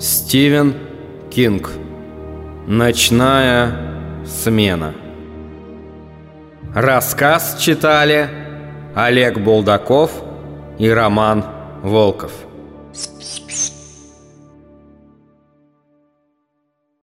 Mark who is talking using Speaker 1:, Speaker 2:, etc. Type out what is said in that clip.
Speaker 1: Стивен Кинг. Ночная смена. Рассказ читали Олег Булдаков и Роман Волков.